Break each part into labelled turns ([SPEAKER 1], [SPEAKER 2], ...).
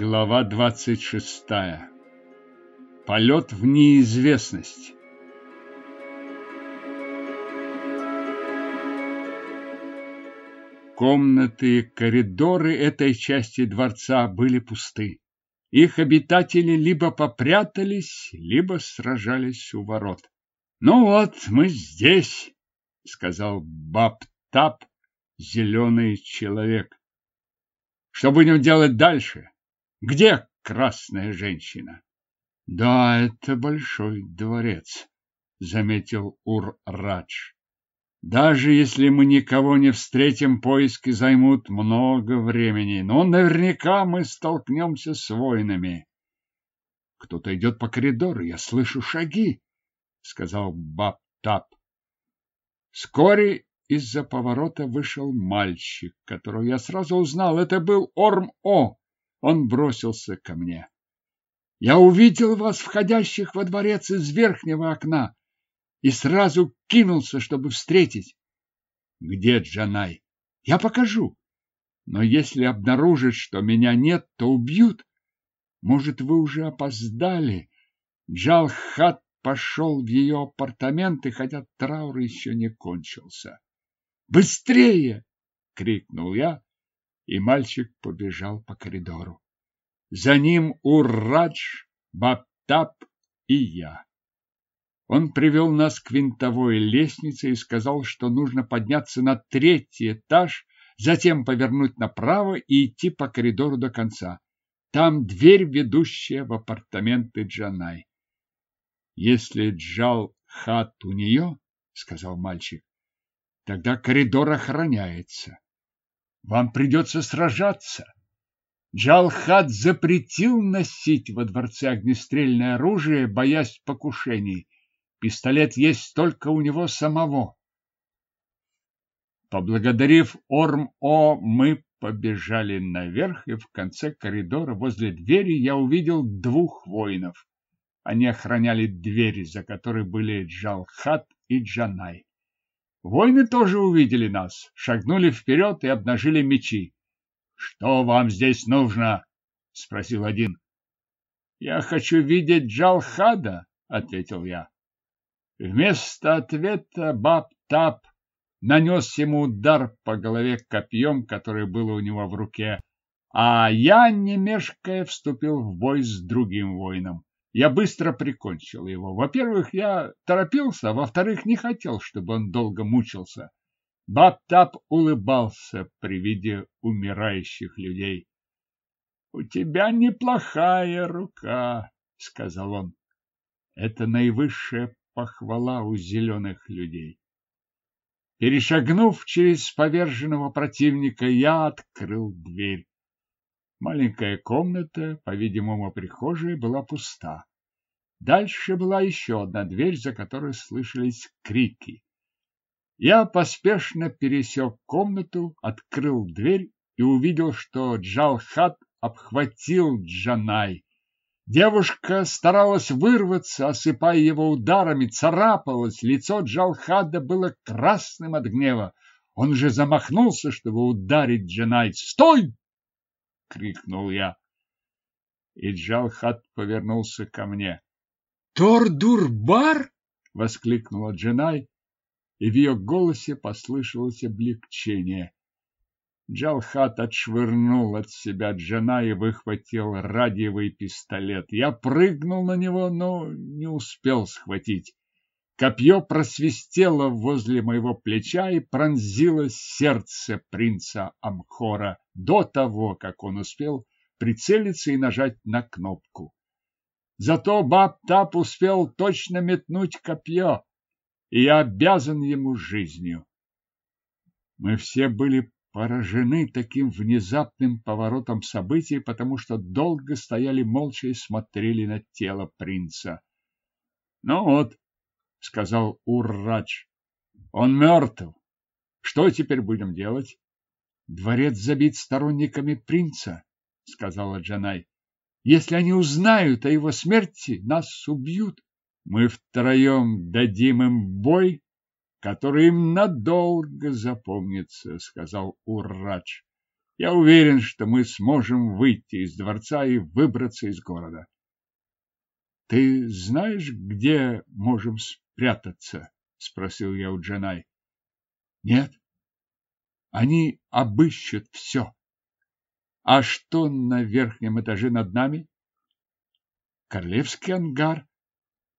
[SPEAKER 1] Глава 26. Полет в неизвестность. Комнаты коридоры этой части дворца были пусты. Их обитатели либо попрятались, либо сражались у ворот. «Ну вот, мы здесь», — сказал Баб-Тап, зеленый человек. «Что будем делать дальше? Где красная женщина?» «Да, это большой дворец», — заметил Ур-Радж. Даже если мы никого не встретим, поиски займут много времени, но наверняка мы столкнемся с воинами. Кто-то идет по коридору, я слышу шаги, сказал Баб-Тап. Вскоре из-за поворота вышел мальчик, которого я сразу узнал. Это был Орм-О. Он бросился ко мне. Я увидел вас, входящих во дворец из верхнего окна и сразу кинулся, чтобы встретить. Где Джанай? Я покажу. Но если обнаружат, что меня нет, то убьют. Может, вы уже опоздали? Джалхат пошел в ее апартаменты, хотя траур еще не кончился. «Быстрее!» — крикнул я, и мальчик побежал по коридору. За ним Уррадж, Баптап и я. Он привел нас к винтовой лестнице и сказал, что нужно подняться на третий этаж, затем повернуть направо и идти по коридору до конца. Там дверь, ведущая в апартаменты Джанай. Если Джал хат у нее, сказал мальчик, тогда коридор охраняется. Вам придется сражаться. Джалхат запретил носить во дворце огнестрельное оружие, боясь покушений. Пистолет есть только у него самого. Поблагодарив Орм-О, мы побежали наверх, и в конце коридора возле двери я увидел двух воинов. Они охраняли двери, за которой были Джалхат и Джанай. Воины тоже увидели нас, шагнули вперед и обнажили мечи. — Что вам здесь нужно? — спросил один. — Я хочу видеть Джалхада, — ответил я. Вместо ответа Баб-Тап нанес ему удар по голове копьем, которое было у него в руке, а я, не мешкая, вступил в бой с другим воином. Я быстро прикончил его. Во-первых, я торопился, а во-вторых, не хотел, чтобы он долго мучился. Баб-Тап улыбался при виде умирающих людей. — У тебя неплохая рука, — сказал он. Это наивысшая похвала у зеленых людей. Перешагнув через поверженного противника, я открыл дверь. Маленькая комната, по-видимому, прихожая, была пуста. Дальше была еще одна дверь, за которой слышались крики. Я поспешно пересек комнату, открыл дверь и увидел, что Джалхат обхватил Джанай. Девушка старалась вырваться, осыпая его ударами, царапалась. Лицо Джалхада было красным от гнева. Он же замахнулся, чтобы ударить Джанай. «Стой!» — крикнул я. И Джалхад повернулся ко мне. «Тор-Дурбар!» — воскликнула Джанай, и в ее голосе послышалось облегчение. Джалхат отшвырнул от себя Джана и выхватил радиовый пистолет. Я прыгнул на него, но не успел схватить. Копье просвистело возле моего плеча и пронзило сердце принца Амхора до того, как он успел прицелиться и нажать на кнопку. Зато Баб-Тап успел точно метнуть копье, и я обязан ему жизнью. Мы все были поражены таким внезапным поворотом событий, потому что долго стояли молча и смотрели на тело принца. — Ну вот, — сказал Уррадж, — он мертв. Что теперь будем делать? — Дворец забит сторонниками принца, — сказала Джанай. — Если они узнают о его смерти, нас убьют. Мы втроем дадим им бой который им надолго запомнится, сказал Уррадж. Я уверен, что мы сможем выйти из дворца и выбраться из города. Ты знаешь, где можем спрятаться? спросил я у Джанай. Нет. Они обыщут все. А что на верхнем этаже над нами? Королевский ангар.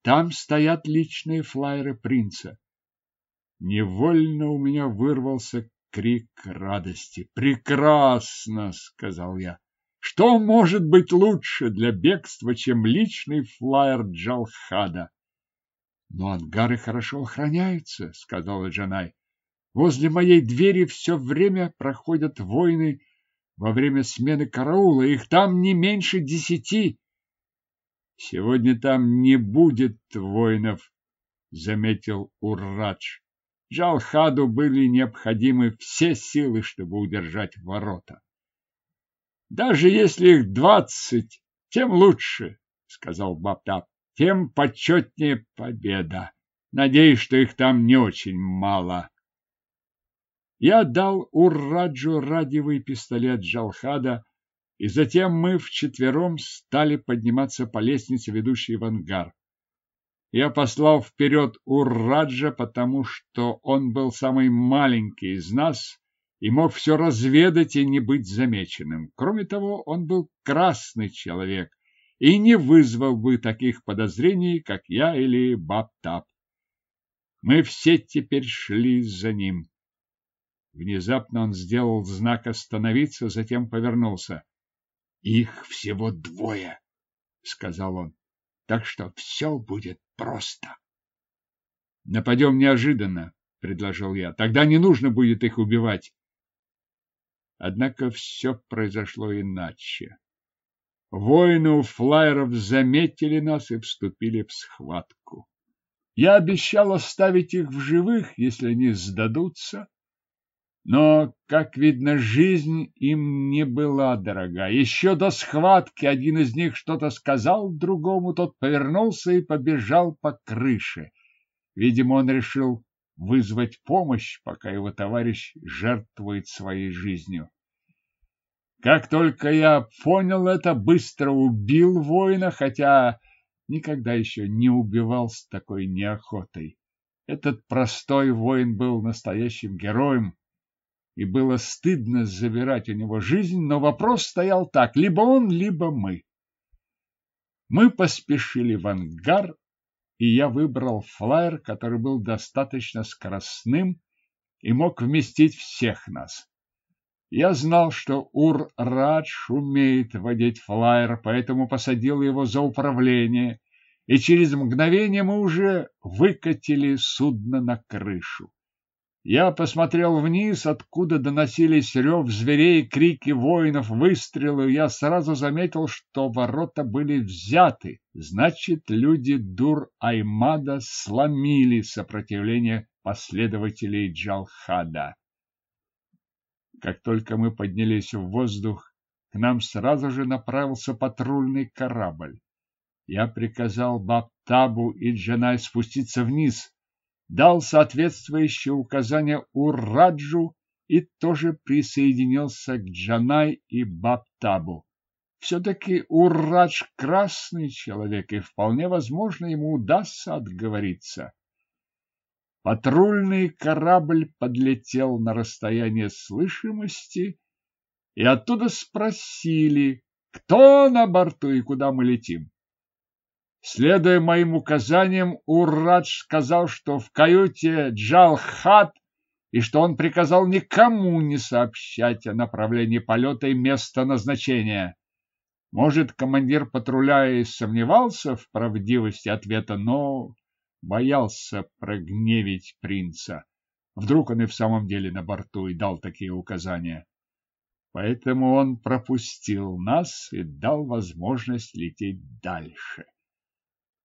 [SPEAKER 1] Там стоят личные флайеры принца. Невольно у меня вырвался крик радости. «Прекрасно!» — сказал я. «Что может быть лучше для бегства, чем личный флайер Джалхада?» «Но ангары хорошо охраняются», — сказала Джанай. «Возле моей двери все время проходят войны во время смены караула. Их там не меньше десяти». «Сегодня там не будет воинов», — заметил Уррадж. Джалхаду были необходимы все силы, чтобы удержать ворота. Даже если их двадцать, тем лучше, сказал Баптап, тем почетнее победа. Надеюсь, что их там не очень мало. Я дал Урраджу радиовый пистолет Джалхада, и затем мы вчетвером стали подниматься по лестнице, ведущей в ангар. Я послал вперед Урраджа, потому что он был самый маленький из нас и мог все разведать и не быть замеченным. Кроме того, он был красный человек и не вызвал бы таких подозрений, как я или Баптап. Мы все теперь шли за ним. Внезапно он сделал знак остановиться, затем повернулся. «Их всего двое», — сказал он так что все будет просто. Нападем неожиданно, предложил я. Тогда не нужно будет их убивать. Однако все произошло иначе. Воины у флайеров заметили нас и вступили в схватку. Я обещал оставить их в живых, если они сдадутся, но, как видно, жизнь им не была дорога. Еще до схватки один из них что-то сказал другому, тот повернулся и побежал по крыше. Видимо, он решил вызвать помощь, пока его товарищ жертвует своей жизнью. Как только я понял это, быстро убил воина, хотя никогда еще не убивал с такой неохотой. Этот простой воин был настоящим героем, и было стыдно забирать у него жизнь, но вопрос стоял так: либо он, либо мы. Мы поспешили в ангар, и я выбрал флайер, который был достаточно скоростным и мог вместить всех нас. Я знал, что Ур-Радж умеет водить флайер, поэтому посадил его за управление, и через мгновение мы уже выкатили судно на крышу. Я посмотрел вниз, откуда доносились рев зверей, крики воинов, выстрелы. Я сразу заметил, что ворота были взяты. Значит, люди Дур-Аймада сломили сопротивление последователей Джалхада. Как только мы поднялись в воздух, к нам сразу же направился патрульный корабль. Я приказал Баптабу и Джанай спуститься вниз, дал соответствующие указания Ураджу и тоже присоединился к Джанай и Баптабу. Все-таки Урадж красный человек, и вполне возможно ему удастся отговориться. Патрульный корабль подлетел на расстояние слышимости, и оттуда спросили, кто на борту и куда мы летим. Следуя моим указаниям, Урадж сказал, что в каюте Джалхат и что он приказал никому не сообщать о направлении полета и места назначения. Может, командир патруля и сомневался в правдивости ответа, но боялся прогневить принца. Вдруг он и в самом деле на борту и дал такие указания. Поэтому он пропустил нас и дал возможность лететь дальше.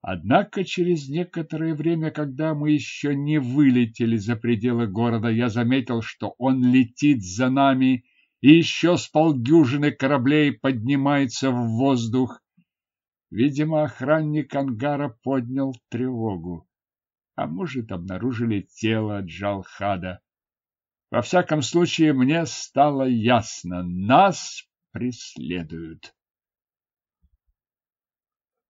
[SPEAKER 1] Однако через некоторое время, когда мы еще не вылетели за пределы города, я заметил, что он летит за нами и еще с полдюжины кораблей поднимается в воздух. Видимо, охранник ангара поднял тревогу. А может, обнаружили тело Джалхада. Во всяком случае, мне стало ясно, нас преследуют.